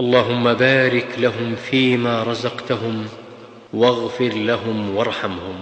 اللهم بارك لهم فيما رزقتهم واغفر لهم وارحمهم.